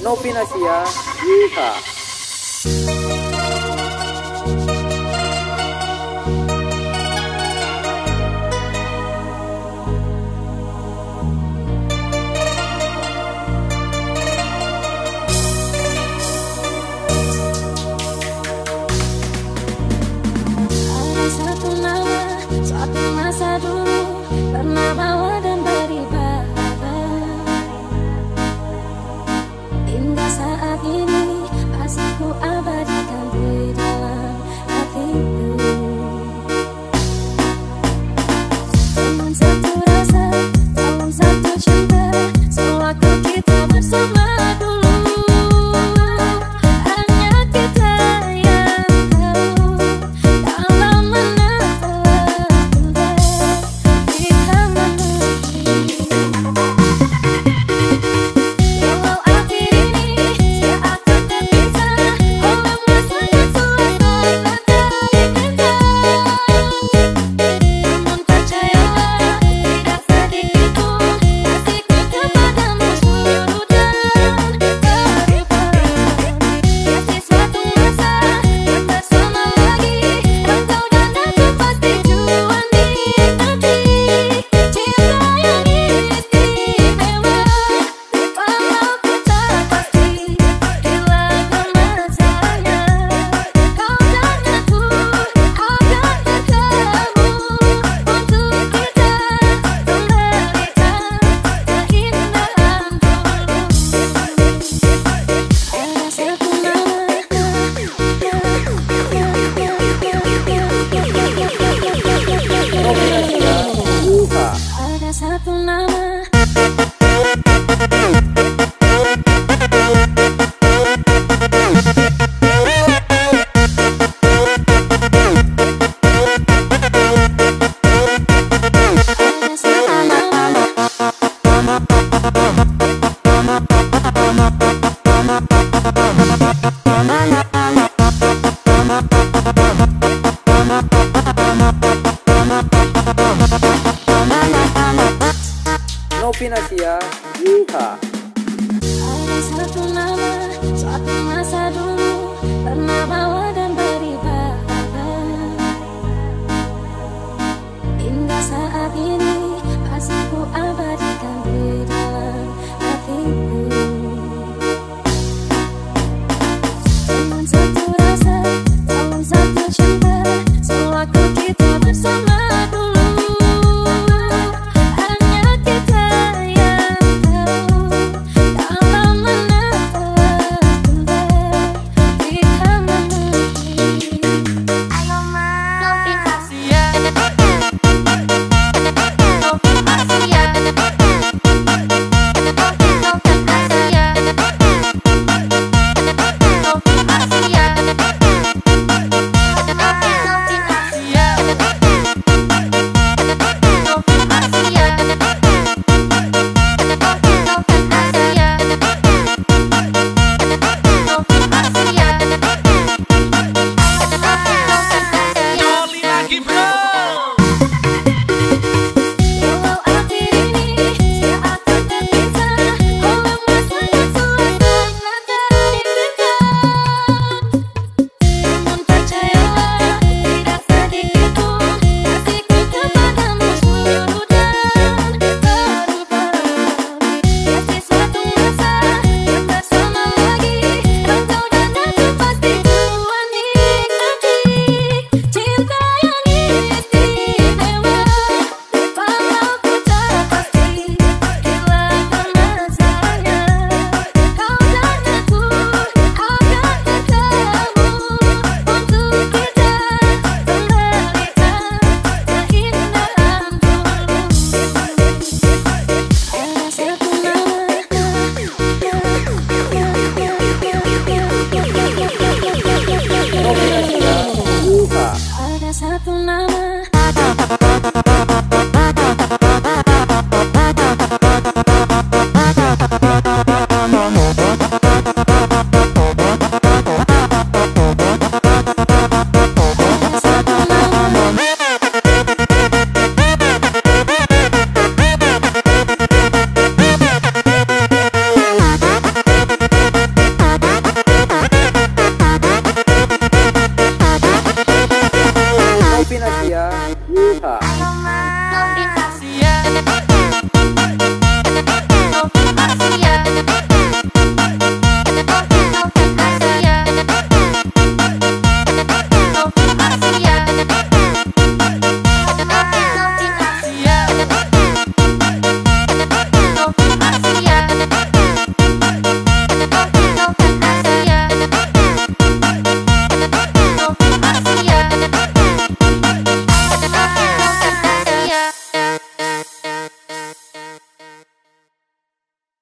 Nopi Nasia, Ada satu nama, satu masa dulu pernah Ada satu nama Finasia ya. Yuha Ada satu nama satu masa dulu pernah bawa.